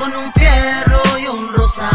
con un fierro y un rosario